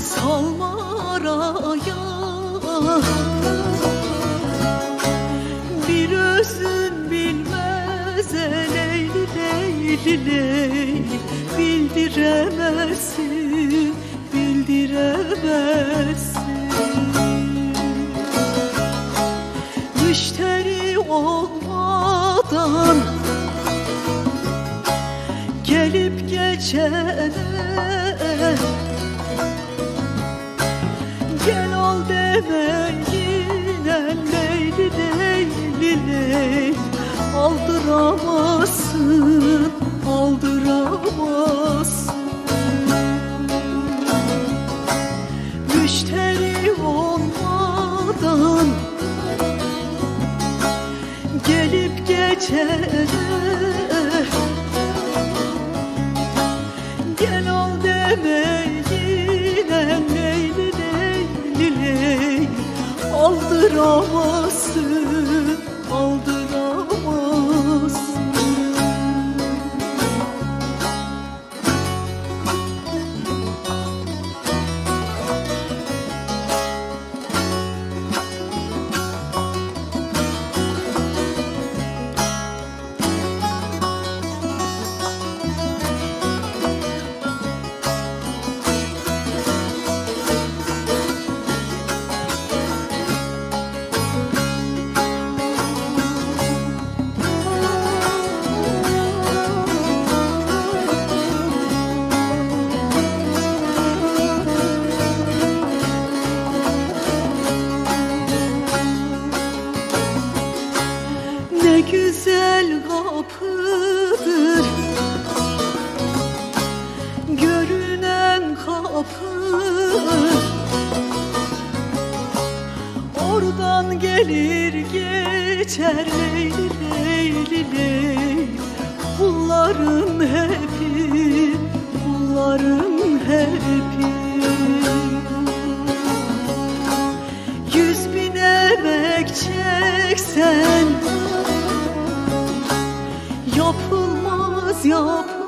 Salma araya. Bir özün bilmez Leyli Leyli Leyli. Bildiremezsin Bildiremezsin. Müşteri olmadan Geçene Gel al deme yine Leyli Leyli Leyli Aldıramazsın, aldıramazsın. Müşteri olmadan Gelip geçene Gel al deme yine Leyli Leyli Leyli Aldıramazsın, Ne güzel kapıdır. Görünen kapı Oradan gelir geçer Leyli Leyli Leyli. Bunların hepi Bunların hepi. Yüz bin emek çeksen Yapılmaz yapı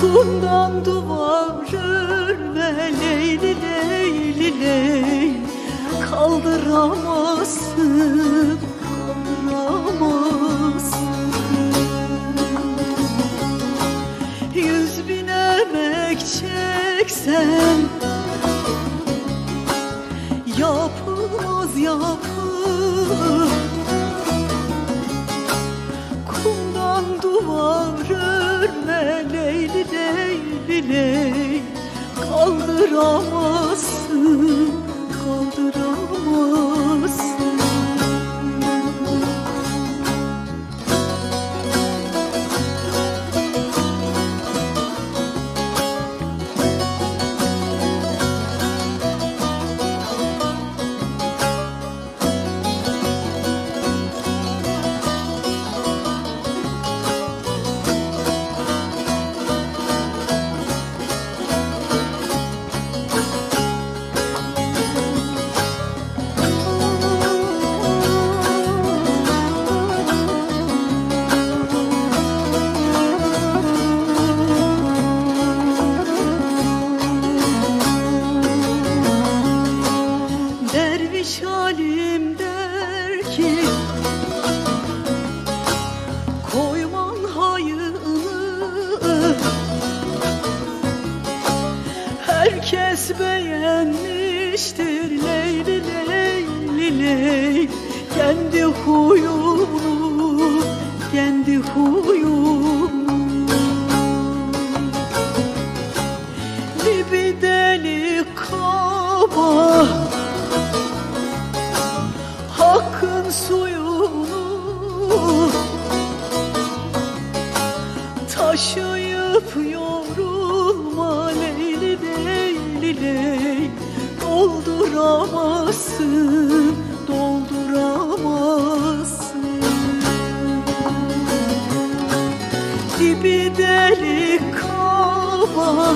Kumdan duvar örme Leyli Leyli Leyli. Kaldıramazsın Kaldıramazsın Yüz bin emek çeksen Leyli Leyli Kaldıramazsın Kaldıramazsın Herkes beğenmiştir Leyli Leyli Leyli. Kendi huyunu Kendi huyunu. Bir deli kaba. Hakkın suyunu. Taşıyıp Leyli Leyli Dolduramazsın, dolduramazsın. Dibi delik kaba